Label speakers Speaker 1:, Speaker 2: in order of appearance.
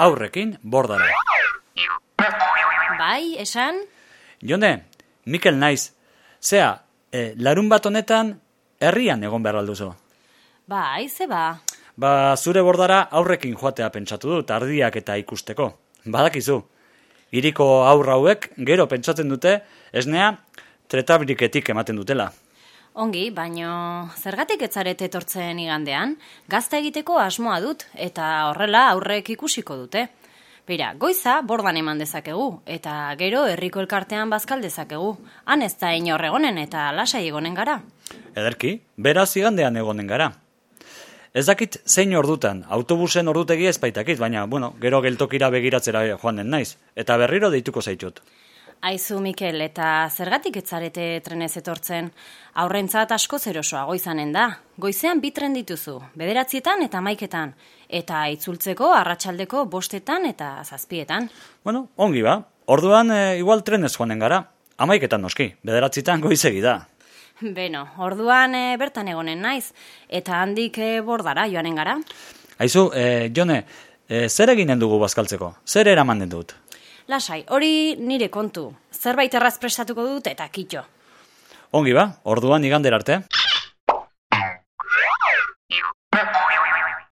Speaker 1: aurrekin bordara.
Speaker 2: Bai, esan?
Speaker 1: Jone, Mikel naiz, zea, e, larun bat honetan herrian egon behar alduzu.
Speaker 2: Bai, ze ba.
Speaker 1: Ba, zure bordara aurrekin joatea pentsatu dut, ardiak eta ikusteko. Badakizu, iriko aurra hauek gero pentsatzen dute, esnea, tretabriketik ematen dutela.
Speaker 2: Ongi, baino zergatik etzarete etortzen igandean, gazta egiteko asmoa dut, eta horrela aurrek ikusiko dute. Beira, goiza bordan eman dezakegu, eta gero herriko elkartean bazkal dezakegu. Han ez da inor egonen eta lasai egonen gara.
Speaker 1: Ederki, beraz igandean egonen gara. Ez dakit zein ordutan, autobusen ordutegi ez baitakit, baina, bueno, gero geltokira begiratzera joan den naiz, eta berriro deituko zaitut.
Speaker 2: Aizu, Mikel, eta zergatik etzarete trenez etortzen? Aurrentzat asko zerosoa goizanen da. Goizean bi tren dituzu, bederatzietan eta maiketan. Eta itzultzeko arratsaldeko bostetan eta zazpietan.
Speaker 1: Bueno, ongi ba, orduan e, igual trenez joanen gara. Amaiketan noski, bederatzitan goizegi da.
Speaker 2: Beno, orduan e, bertan egonen naiz, eta handik e, bordara joanen gara.
Speaker 1: Aizu, e, Jone, e, zer eginen dugu bazkaltzeko? Zer eraman den dut?
Speaker 2: Lasai, hori nire kontu. Zerbait erraz prestatuko dut eta kitxo.
Speaker 1: Ongi ba, orduan igander arte.